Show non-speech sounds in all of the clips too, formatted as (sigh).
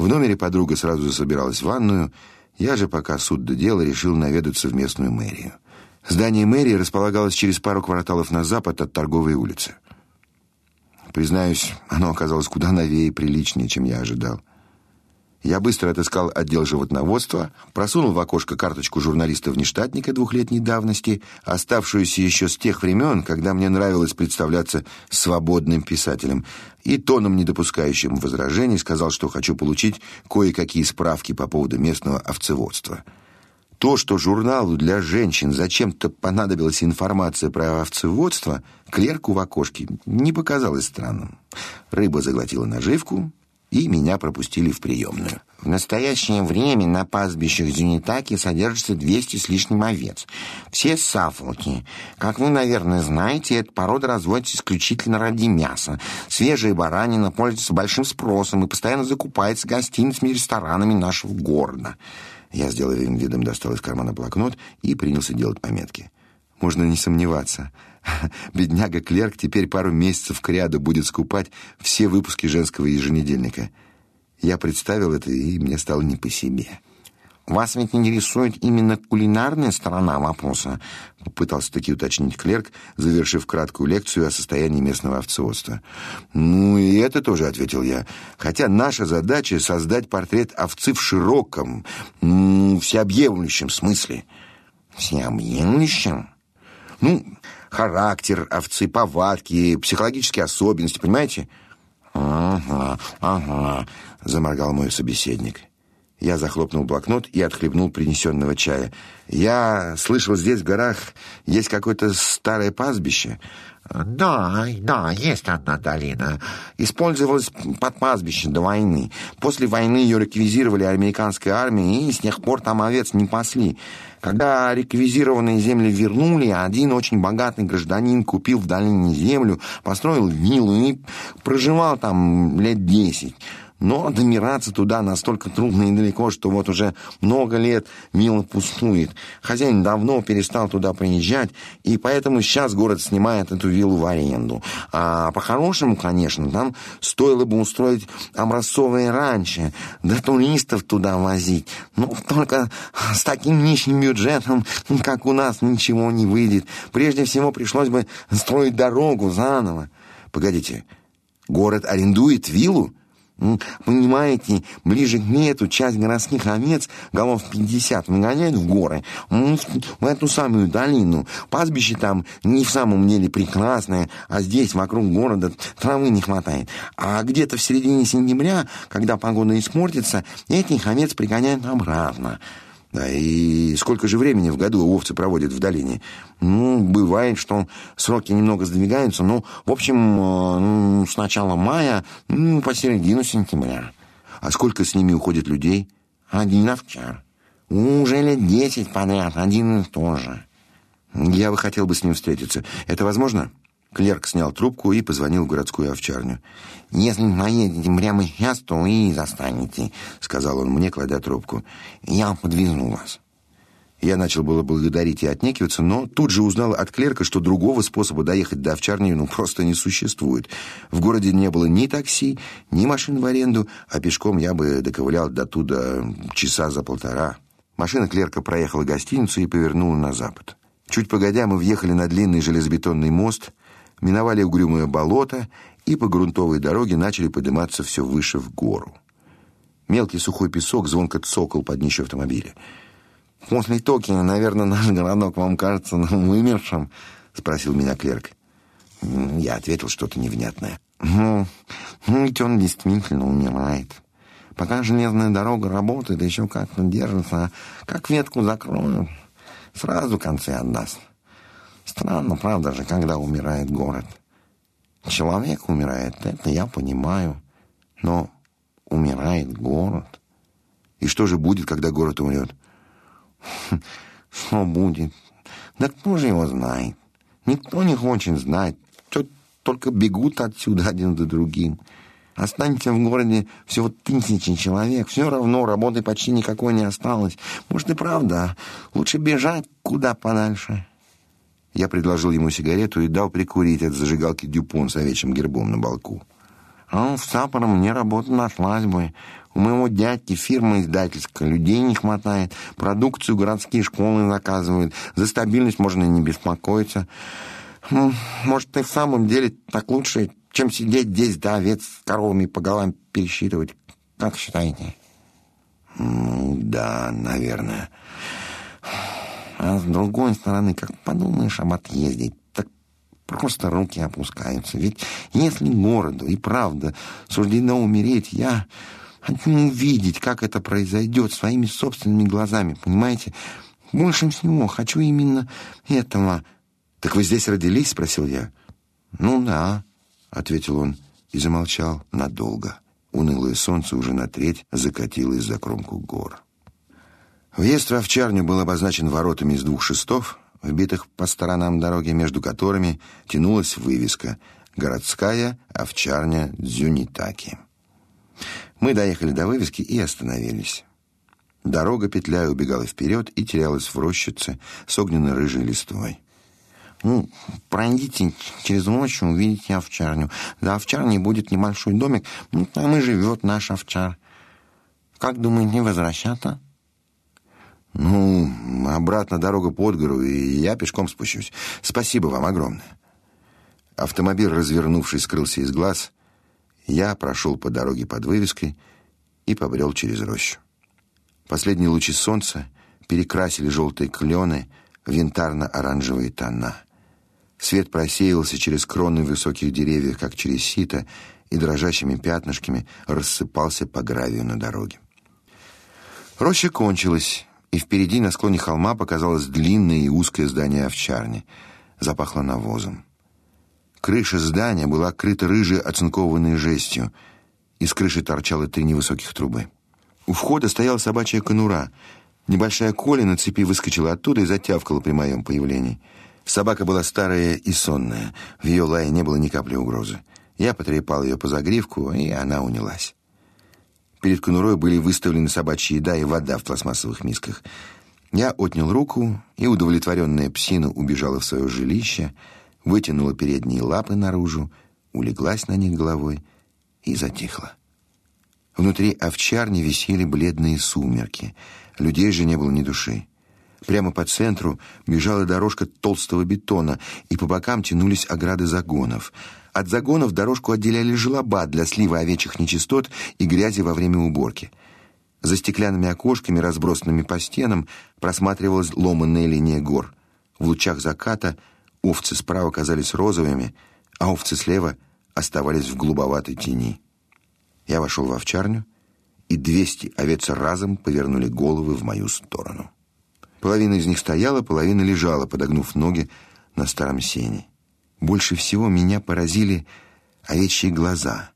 В номере подруга сразу засобиралась в ванную, я же, пока суд до дела, решил наведаться в местную мэрию. Здание мэрии располагалось через пару кварталов на запад от торговой улицы. Признаюсь, оно оказалось куда новее и приличнее, чем я ожидал. Я быстро отыскал отдел животноводства, просунул в окошко карточку журналиста-внештатника двухлетней давности, оставшуюся еще с тех времен, когда мне нравилось представляться свободным писателем, и тоном, не допускающим возражений, сказал, что хочу получить кое-какие справки по поводу местного овцеводства. То, что журналу для женщин зачем-то понадобилась информация про овцеводство, клерку в окошке не показалось странным. Рыба заглотила наживку, и меня пропустили в приемную. В настоящее время на пастбищах Зюнитаки содержится 200 с лишним овец. Все сафолки. Как вы, наверное, знаете, эта порода разводится исключительно ради мяса. Свежая баранина пользуется большим спросом и постоянно закупается гостиницами и ресторанами нашего города. Я с деловым видом достал из кармана блокнот и принялся делать пометки. Можно не сомневаться. (laughs) Бедняга-клерк теперь пару месяцев кряду будет скупать все выпуски женского еженедельника. Я представил это, и мне стало не по себе. «Вас ведь интересует именно кулинарная сторона вопроса?» — попытался таки уточнить клерк, завершив краткую лекцию о состоянии местного овцеводства. «Ну и это тоже», — ответил я. «Хотя наша задача — создать портрет овцы в широком, всеобъемлющем смысле». «Всеобъемлющем?» «Ну, характер овцы, повадки, психологические особенности, понимаете? Ага, ага, заморгал мой собеседник. Я захлопнул блокнот и отхлебнул принесенного чая. Я слышал, здесь в горах есть какое-то старое пастбище. Да, да, есть одна долина. Использовалась под пастбище до войны. После войны ее реквизировали американской армией, и с тех пор там овец не пасли. Когда реквизированные земли вернули, один очень богатый гражданин купил в долине землю, построил виллу и проживал там лет десять. Но домираться туда настолько трудно и далеко, что вот уже много лет мило пустует. Хозяин давно перестал туда приезжать, и поэтому сейчас город снимает эту виллу в аренду. А по-хорошему, конечно, там стоило бы устроить образцовые ранчо, да туристов туда возить. Но только с таким нищим бюджетом, как у нас, ничего не выйдет. Прежде всего пришлось бы строить дорогу заново. Погодите, город арендует виллу? Понимаете, ближе к лету часть городских овец, голов 50, выгоняют в горы, в эту самую долину. Пастбище там не в самом деле прекрасное, а здесь, вокруг города, травы не хватает. А где-то в середине сентября, когда погода испортится, этих овец пригоняют обратно. Да, и сколько же времени в году овцы проводят в долине? Ну, бывает, что сроки немного сдвигаются, ну, в общем, э, с начала мая ну, по середину сентября. А сколько с ними уходит людей? Один овчар. Уже лет десять подряд, один и тот же. Я бы хотел бы с ним встретиться. Это возможно? Клерк снял трубку и позвонил в городскую овчарню. «Если поедете прямо сейчас, то и застанете», — сказал он мне, кладя трубку. «Я подвезу вас». Я начал было благодарить и отнекиваться, но тут же узнал от клерка, что другого способа доехать до овчарни ну просто не существует. В городе не было ни такси, ни машин в аренду, а пешком я бы доковылял до туда часа за полтора. Машина клерка проехала гостиницу и повернула на запад. Чуть погодя мы въехали на длинный железобетонный мост, миновали угрюмое болото и по грунтовой дороге начали подниматься все выше в гору. Мелкий сухой песок звонко цокал под днищу автомобиля. «После Токио, наверное, наш городок вам кажется вымершим?» — спросил меня клерк. Я ответил что-то невнятное. «Ну, ну ведь он действительно умирает. Пока железная дорога работает, еще как-то держится, а как ветку закроют, сразу концы отдаст. Странно, правда же, когда умирает город. Человек умирает, это я понимаю, но умирает город. И что же будет, когда город умрет? (laughs) Что будет? Да кто же его знает? Никто не хочет знать. Только бегут отсюда один за другим. Останется в городе всего тысячи человек. Все равно работы почти никакой не осталось. Может и правда, лучше бежать куда подальше. Я предложил ему сигарету и дал прикурить от зажигалки Дюпон с овечьим гербом на балку. А в Сапоро мне работа нашлась бы. У моего дядьки фирма издательская, людей не хватает, продукцию городские школы заказывают, за стабильность можно не беспокоиться. Ну, может, и в самом деле так лучше, чем сидеть здесь, да, овец с коровами по головам пересчитывать. Как считаете? Ну, да, наверное. А с другой стороны, как подумаешь об отъезде, так просто руки опускаются. Ведь если городу и правда суждено умереть, я хочу увидеть, как это произойдет своими собственными глазами, понимаете? Больше всего хочу именно этого. «Так вы здесь родились?» — спросил я. «Ну да», — ответил он и замолчал надолго. Унылое солнце уже на треть закатилось за кромку гор. Въезд в овчарню был обозначен воротами из двух шестов, вбитых по сторонам дороги, между которыми тянулась вывеска «Городская овчарня Дзюнитаки». Мы доехали до вывески и остановились. Дорога, петляя, убегала вперед и терялась в рощице с огненно-рыжей листвой. Ну, пройдите через ночь, увидите овчарню. За овчарней будет небольшой домик, ну, там и живет наш овчар. Как думаете, возвращаться? Ну, обратно дорога под гору, и я пешком спущусь. Спасибо вам огромное. Автомобиль, развернувшись, скрылся из глаз. Я прошел по дороге под вывеской и побрел через рощу. Последние лучи солнца перекрасили желтые клены в янтарно-оранжевые тона. Свет просеялся через кроны высоких деревьев, как через сито, и дрожащими пятнышками рассыпался по гравию на дороге. Роща кончилась, и впереди на склоне холма показалось длинное и узкое здание овчарни. Запахло навозом. Крыша здания была крыта рыжей оцинкованной жестью. Из крыши торчало три невысоких трубы. У входа стояла собачья конура. Небольшая Коля на цепи выскочила оттуда и затявкала при моем появлении. Собака была старая и сонная. В ее лае не было ни капли угрозы. Я потрепал ее по загривку, и она унялась. Перед конурой были выставлены собачья еда и вода в пластмассовых мисках. Я отнял руку, и удовлетворенная псина убежала в свое жилище, вытянула передние лапы наружу, улеглась на них головой и затихла. Внутри овчарни висели бледные сумерки. Людей же не было ни души. Прямо по центру бежала дорожка толстого бетона, и по бокам тянулись ограды загонов — от загонов дорожку отделяли желоба для слива овечьих нечистот и грязи во время уборки. За стеклянными окошками, разбросанными по стенам, просматривалась ломанная линия гор. В лучах заката овцы справа казались розовыми, а овцы слева оставались в голубоватой тени. Я вошел в овчарню, и двести овец разом повернули головы в мою сторону. Половина из них стояла, половина лежала, подогнув ноги на старом сене. Больше всего меня поразили овечьи глаза,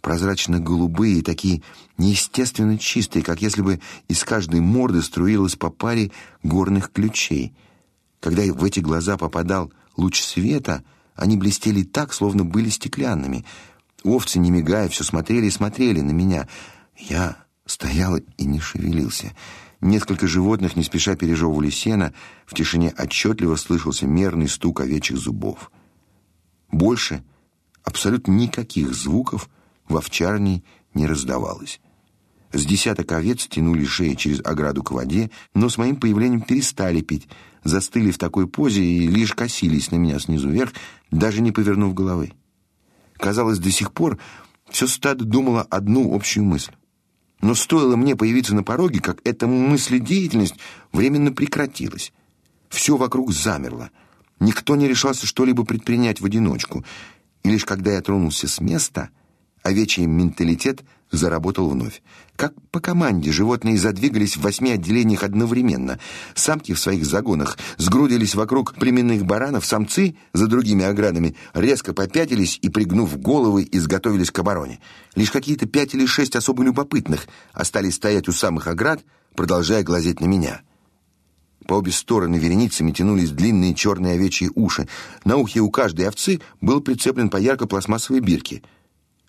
прозрачно-голубые, такие неестественно чистые, как если бы из каждой морды струилась по паре горных ключей. Когда в эти глаза попадал луч света, они блестели так, словно были стеклянными. Овцы, не мигая, все смотрели и смотрели на меня. Я стоял и не шевелился. Несколько животных не спеша пережевывали сено, в тишине отчетливо слышался мерный стук овечьих зубов. Больше абсолютно никаких звуков в овчарне не раздавалось. С десяток овец тянули шеи через ограду к воде, но с моим появлением перестали пить, застыли в такой позе и лишь косились на меня снизу вверх, даже не повернув головы. Казалось, до сих пор все стадо думало одну общую мысль. Но стоило мне появиться на пороге, как эта мыследеятельность временно прекратилась. Все вокруг замерло — Никто не решался что-либо предпринять в одиночку. И лишь когда я тронулся с места, овечий менталитет заработал вновь. Как по команде животные задвигались в восьми отделениях одновременно. Самки в своих загонах сгрудились вокруг племенных баранов, самцы за другими оградами резко попятились и, пригнув головы, изготовились к обороне. Лишь какие-то пять или шесть особо любопытных остались стоять у самых оград, продолжая глазеть на меня. По обе стороны вереницами тянулись длинные черные овечьи уши. На ухе у каждой овцы был прицеплен по ярко-пластмассовой бирке.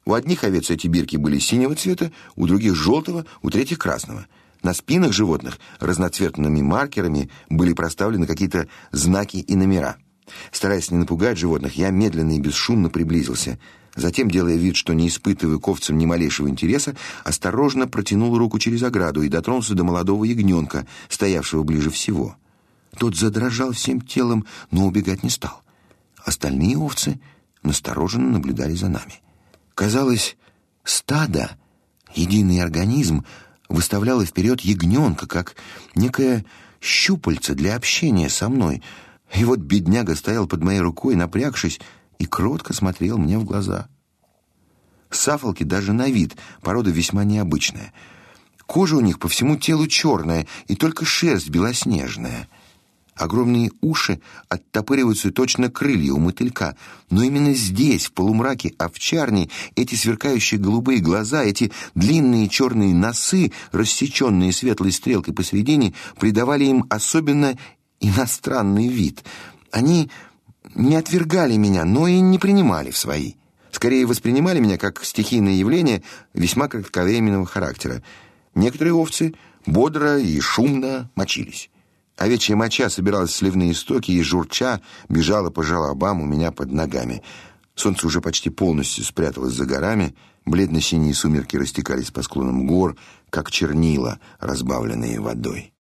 У одних овец эти бирки были синего цвета, у других желтого, у третьих красного. На спинах животных разноцветными маркерами были проставлены какие-то знаки и номера. Стараясь не напугать животных, я медленно и бесшумно приблизился. Затем, делая вид, что не испытывая к овцам ни малейшего интереса, осторожно протянул руку через ограду и дотронулся до молодого ягненка, стоявшего ближе всего. Тот задрожал всем телом, но убегать не стал. Остальные овцы настороженно наблюдали за нами. Казалось, стадо, единый организм, выставляло вперед ягненка, как некое щупальце для общения со мной. И вот бедняга стоял под моей рукой, напрягшись, и кротко смотрел мне в глаза. Сафолки даже на вид, порода весьма необычная. Кожа у них по всему телу черная, и только шерсть белоснежная — Огромные уши оттопыриваются точно крылья у мотылька, но именно здесь, в полумраке овчарни, эти сверкающие голубые глаза, эти длинные черные носы, рассеченные светлой стрелкой посередине, придавали им особенно иностранный вид. Они не отвергали меня, но и не принимали в свои. Скорее воспринимали меня как стихийное явление весьма кратковременного характера. Некоторые овцы бодро и шумно мочились. Овечья моча собиралась в сливные стоки и, журча, бежала по желобам у меня под ногами. Солнце уже почти полностью спряталось за горами, бледно-синие сумерки растекались по склонам гор, как чернила, разбавленные водой.